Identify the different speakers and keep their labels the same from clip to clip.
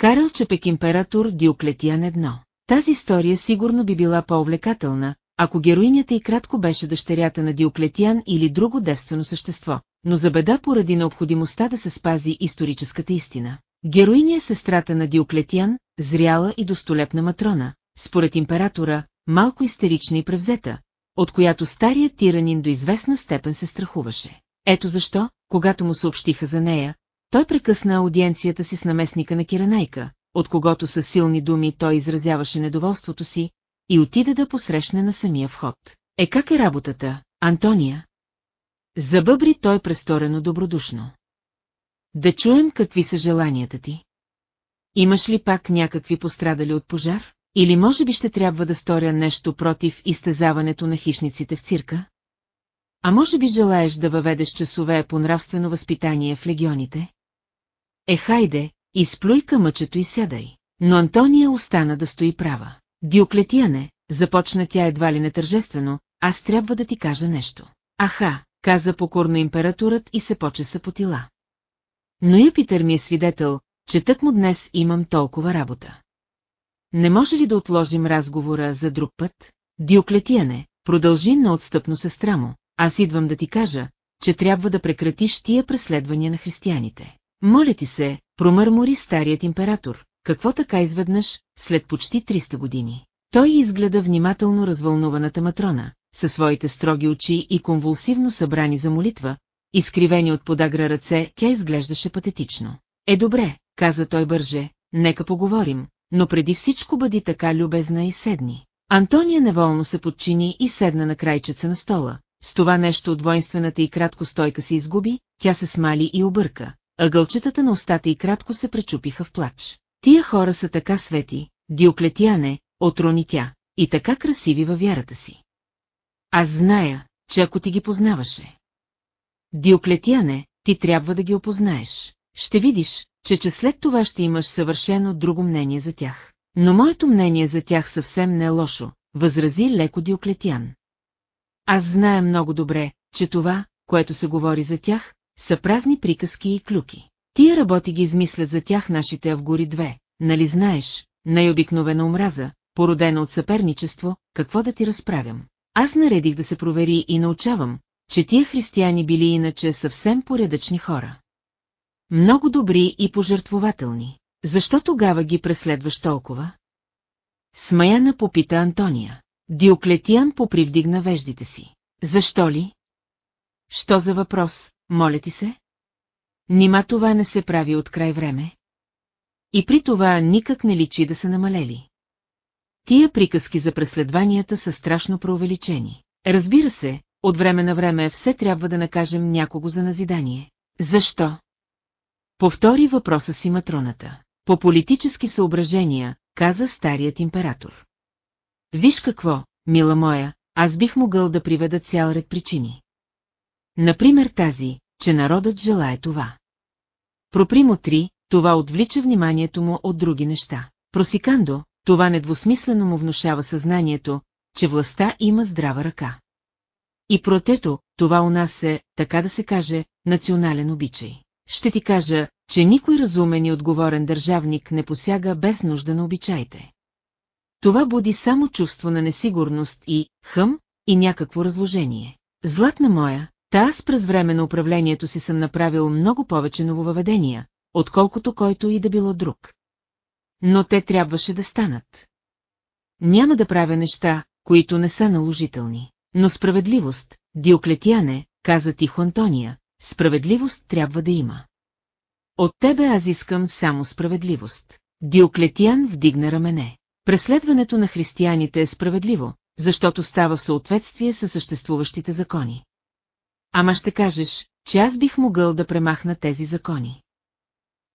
Speaker 1: Карал Чепек император Диоклетиян едно. Тази история сигурно би била по-увлекателна, ако героинята и кратко беше дъщерята на Диоклетиян или друго девствено същество, но за беда поради необходимостта да се спази историческата истина. Героиня е сестрата на Диоклетиян, зряла и достолепна матрона, според императора, малко истерична и превзета, от която старият тиранин до известна степен се страхуваше. Ето защо, когато му съобщиха за нея, той прекъсна аудиенцията си с наместника на Киранайка, от когото със силни думи той изразяваше недоволството си, и отида да посрещне на самия вход. Е как е работата, Антония? Забъбри той престорено добродушно. Да чуем какви са желанията ти. Имаш ли пак някакви пострадали от пожар? Или може би ще трябва да сторя нещо против изтезаването на хищниците в цирка? А може би желаеш да въведеш часове по нравствено възпитание в легионите? Е, хайде, изплюй мъчето и сядай. Но Антония остана да стои права. Диоклетияне, започна тя едва ли нетържествено, аз трябва да ти кажа нещо. Аха, каза покорно императорът и се почеса по тила. Но Юпитер ми е свидетел, че тък днес имам толкова работа. Не може ли да отложим разговора за друг път? Диоклетияне, продължи на отстъпно сестра му, аз идвам да ти кажа, че трябва да прекратиш тия преследвания на християните. Моля ти се, промърмори старият император, какво така изведнъж, след почти 300 години. Той изгледа внимателно развълнуваната матрона, със своите строги очи и конвулсивно събрани за молитва, изкривени от подагра ръце, тя изглеждаше патетично. Е добре, каза той бърже, нека поговорим, но преди всичко бъди така любезна и седни. Антония неволно се подчини и седна на крайчеца на стола. С това нещо от воинствената и кратко стойка се изгуби, тя се смали и обърка. Ъгълчетата на устата и кратко се пречупиха в плач. Тия хора са така свети, Диоклетияне, отрони тя, и така красиви във вярата си. Аз зная, че ако ти ги познаваше. Диоклетияне, ти трябва да ги опознаеш. Ще видиш, че, че след това ще имаш съвършено друго мнение за тях. Но моето мнение за тях съвсем не е лошо, възрази леко Диоклетян. Аз зная много добре, че това, което се говори за тях, са празни приказки и клюки. Тия работи ги измислят за тях нашите авгури две, нали знаеш, най-обикновена омраза, породена от съперничество, какво да ти разправям. Аз наредих да се провери и научавам, че тия християни били иначе съвсем поредъчни хора. Много добри и пожертвователни. Защо тогава ги преследваш толкова? Смаяна попита Антония. Диоклетиян попривдигна веждите си. Защо ли? Що за въпрос, моля ти се? Нима това не се прави от край време? И при това никак не личи да са намалели. Тия приказки за преследванията са страшно преувеличени. Разбира се, от време на време все трябва да накажем някого за назидание. Защо? Повтори въпроса си матроната. По политически съображения, каза старият император. Виж какво, мила моя, аз бих могъл да приведа цял ред причини. Например тази, че народът желая това. Пропримо три, това отвлича вниманието му от други неща. Просикандо, това недвусмислено му внушава съзнанието, че властта има здрава ръка. И протето, това у нас е, така да се каже, национален обичай. Ще ти кажа, че никой разумен и отговорен държавник не посяга без нужда на обичаите. Това буди само чувство на несигурност и хъм и някакво разложение. Златна моя, та аз през време на управлението си съм направил много повече нововъведения, отколкото който и да било друг. Но те трябваше да станат. Няма да правя неща, които не са наложителни. Но справедливост, Диоклетияне, каза тихо Антония, справедливост трябва да има. От тебе аз искам само справедливост. Диоклетиян вдигна рамене. Преследването на християните е справедливо, защото става в съответствие с съществуващите закони. Ама ще кажеш, че аз бих могъл да премахна тези закони.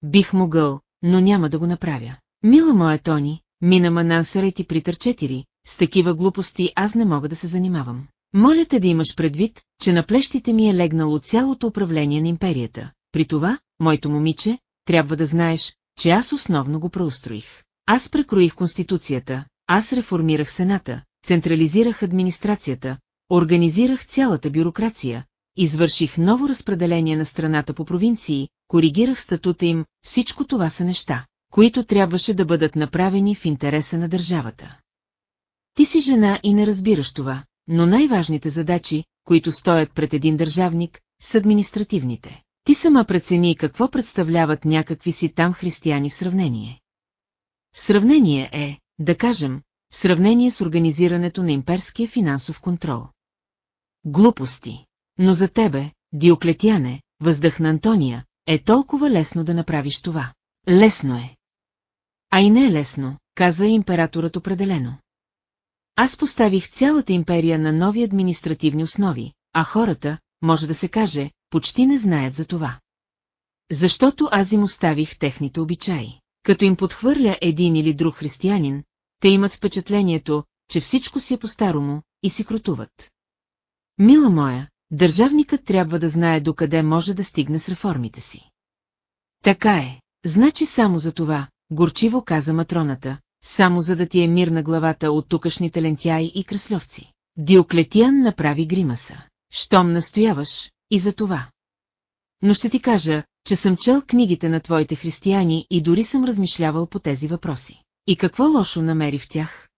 Speaker 1: Бих могъл, но няма да го направя. Мила моя Тони, мина Манансера и ти притър четири, с такива глупости аз не мога да се занимавам. Моля те да имаш предвид, че на плещите ми е легнало цялото управление на империята. При това, моето момиче, трябва да знаеш, че аз основно го преустроих. Аз прекроих Конституцията, аз реформирах Сената, централизирах администрацията, организирах цялата бюрокрация, извърших ново разпределение на страната по провинции, коригирах статута им, всичко това са неща, които трябваше да бъдат направени в интереса на държавата. Ти си жена и не разбираш това, но най-важните задачи, които стоят пред един държавник, са административните. Ти сама прецени какво представляват някакви си там християни в сравнение. Сравнение е, да кажем, сравнение с организирането на имперския финансов контрол. Глупости. Но за тебе, Диоклетяне, въздъхна Антония, е толкова лесно да направиш това. Лесно е. А и не е лесно, каза императорът определено. Аз поставих цялата империя на нови административни основи, а хората, може да се каже, почти не знаят за това. Защото аз им оставих техните обичаи. Като им подхвърля един или друг християнин, те имат впечатлението, че всичко си е по-старому и си крутуват. Мила моя, държавникът трябва да знае докъде може да стигне с реформите си. Така е, значи само за това, горчиво каза матроната, само за да ти е мир на главата от тукашните лентяи и кресловци. Диоклетиян направи гримаса. Щом настояваш, и за това. Но ще ти кажа, че съм чел книгите на твоите християни и дори съм размишлявал по тези въпроси. И какво лошо намери в тях?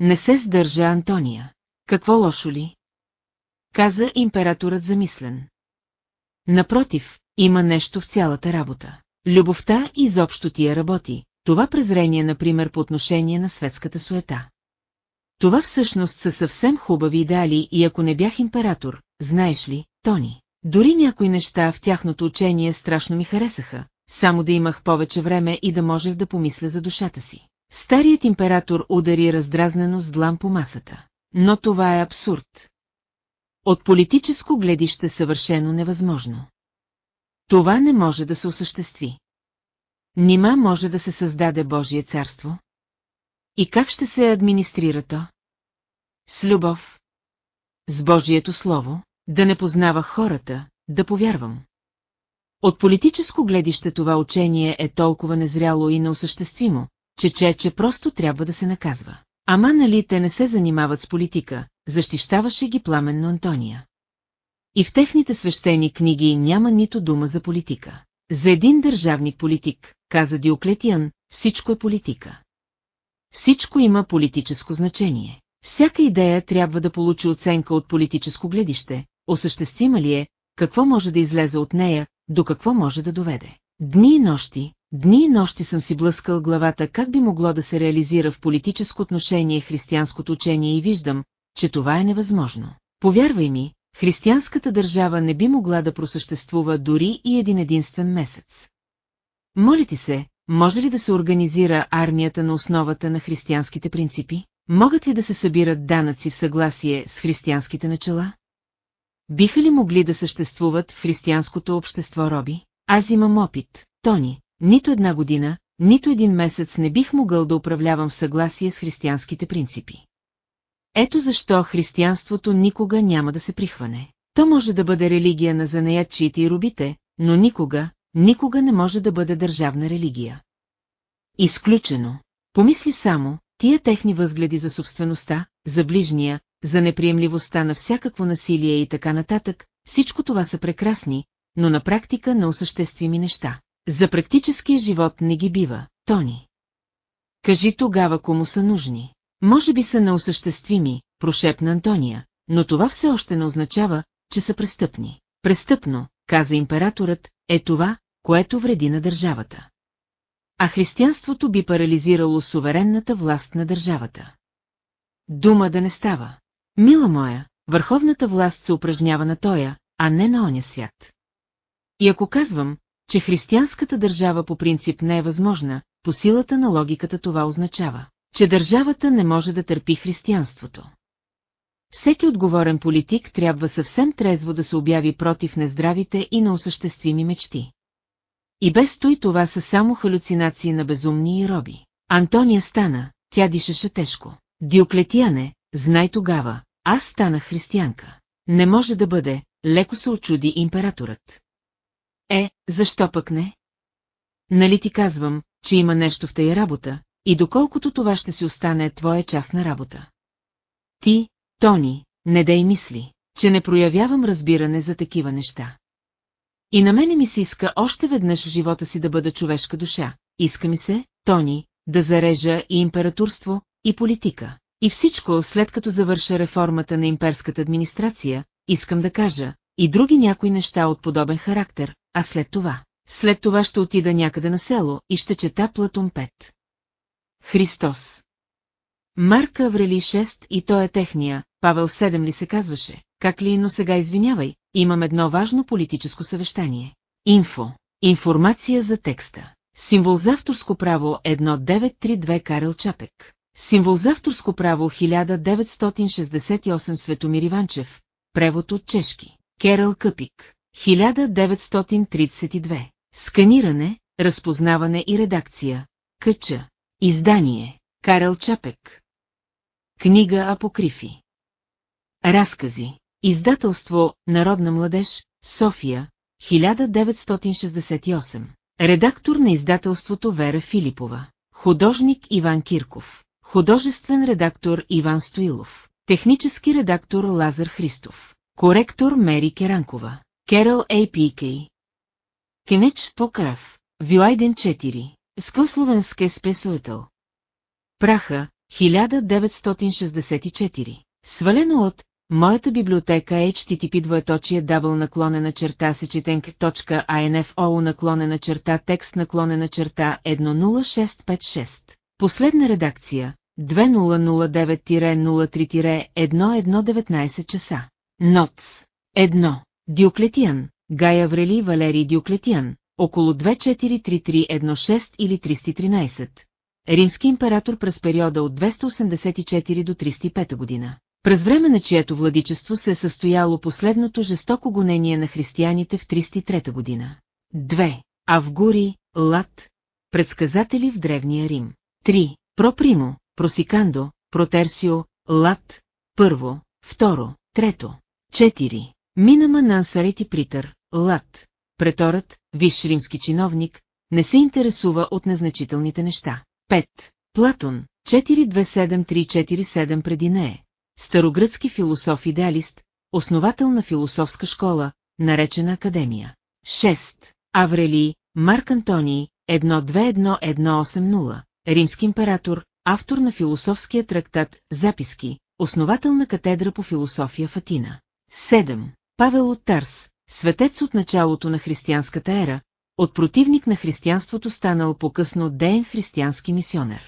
Speaker 1: Не се сдържа Антония. Какво лошо ли? Каза императорът замислен. Напротив, има нещо в цялата работа. Любовта изобщо тия работи, това презрение, например, по отношение на светската суета. Това всъщност са съвсем хубави идеали и ако не бях император, знаеш ли, Тони, дори някои неща в тяхното учение страшно ми харесаха, само да имах повече време и да можех да помисля за душата си. Старият император удари раздразнено с длан по масата. Но това е абсурд. От политическо гледище съвършено невъзможно. Това не може да се осъществи. Нима може да се създаде Божие царство? И как ще се администрира то? С любов. С Божието Слово, да не познава хората, да повярвам. От политическо гледище това учение е толкова незряло и неосъществимо, че чече просто трябва да се наказва. Ама нали те не се занимават с политика, защищаваше ги пламенно Антония. И в техните свещени книги няма нито дума за политика. За един държавник политик, каза Диоклетиан, всичко е политика. Всичко има политическо значение. Всяка идея трябва да получи оценка от политическо гледище, осъществима ли е, какво може да излезе от нея, до какво може да доведе. Дни и нощи, дни и нощи съм си блъскал главата как би могло да се реализира в политическо отношение християнското учение и виждам, че това е невъзможно. Повярвай ми, християнската държава не би могла да просъществува дори и един единствен месец. Моля ти се, може ли да се организира армията на основата на християнските принципи? Могат ли да се събират данъци в съгласие с християнските начала? Биха ли могли да съществуват в християнското общество роби? Аз имам опит, Тони, нито една година, нито един месец не бих могъл да управлявам в съгласие с християнските принципи. Ето защо християнството никога няма да се прихване. То може да бъде религия на занаятчиите и робите, но никога, никога не може да бъде държавна религия. Изключено. Помисли само, тия техни възгледи за собствеността, за ближния, за неприемливостта на всякакво насилие и така нататък, всичко това са прекрасни, но на практика неосъществими неща. За практическия живот не ги бива, Тони. Кажи тогава кому са нужни. Може би са неосъществими, прошепна Антония, но това все още не означава, че са престъпни. Престъпно, каза императорът, е това, което вреди на държавата. А християнството би парализирало суверенната власт на държавата. Дума да не става. Мила моя, върховната власт се упражнява на тоя, а не на оня свят. И ако казвам, че християнската държава по принцип не е възможна, по силата на логиката това означава, че държавата не може да търпи християнството. Всеки отговорен политик трябва съвсем трезво да се обяви против нездравите и неосъществими мечти. И без той това са само халюцинации на безумни и роби. Антония стана, тя дишаше тежко. Диоклетияне, знай тогава, аз станах християнка. Не може да бъде, леко се очуди императорът. Е, защо пък не? Нали ти казвам, че има нещо в тая работа, и доколкото това ще си остане твоя частна работа. Ти, Тони, не дай мисли, че не проявявам разбиране за такива неща. И на мене ми се иска още веднъж в живота си да бъда човешка душа, иска ми се, Тони, да зарежа и импературство, и политика. И всичко, след като завърша реформата на имперската администрация, искам да кажа, и други някои неща от подобен характер, а след това. След това ще отида някъде на село и ще чета Платон 5. Христос. Марк Аврели 6 и той е техния, Павел 7 ли се казваше, как ли, но сега извинявай, имам едно важно политическо съвещание. Инфо. Информация за текста. Символ за авторско право 1932 Карел Чапек. Символ за авторско право 1968 Светомир Иванчев. Превод от чешки. Керал Къпик. 1932. Сканиране, разпознаване и редакция. Къча. Издание. Карел Чапек. Книга Апокрифи. Разкази. Издателство Народна младеж, София, 1968. Редактор на издателството Вера Филипова. Художник Иван Кирков. Художествен редактор Иван Стоилов. Технически редактор Лазар Христов. Коректор Мери Керанкова. Керал A.P.K. Кенеч Покрав. Вилайден 4. Скословенске спесуетел. Праха, 1964. Свалено от Моята библиотека е HTTP двоеточие дабл наклонена черта сечетенк.info наклонена черта текст наклонена черта 10656. Последна редакция 2009-03-1119 часа. Ноц. 1. Диоклетиан. Гая Врели Валерий Диоклетиан. Около 243316 или 313. Римски император през периода от 284 до 305 година през време на чието владичество се е състояло последното жестоко гонение на християните в 303 година. 2. Авгури, Лат, предсказатели в Древния Рим. 3. Пропримо, Просикандо, Протерсио, Лат, първо, второ, трето. 4. Минама на Ансарити Притър, Лат. Преторът, виш римски чиновник, не се интересува от незначителните неща. 5. Платон, 427347 преди нея старогръцки философ-идеалист, основател на философска школа, наречена Академия. 6. Аврели, Марк Антоний, 121180, римски император, автор на философския трактат «Записки», основател на катедра по философия в Атина. 7. Павел от Тарс, светец от началото на християнската ера, от противник на християнството станал по-късно деен християнски мисионер.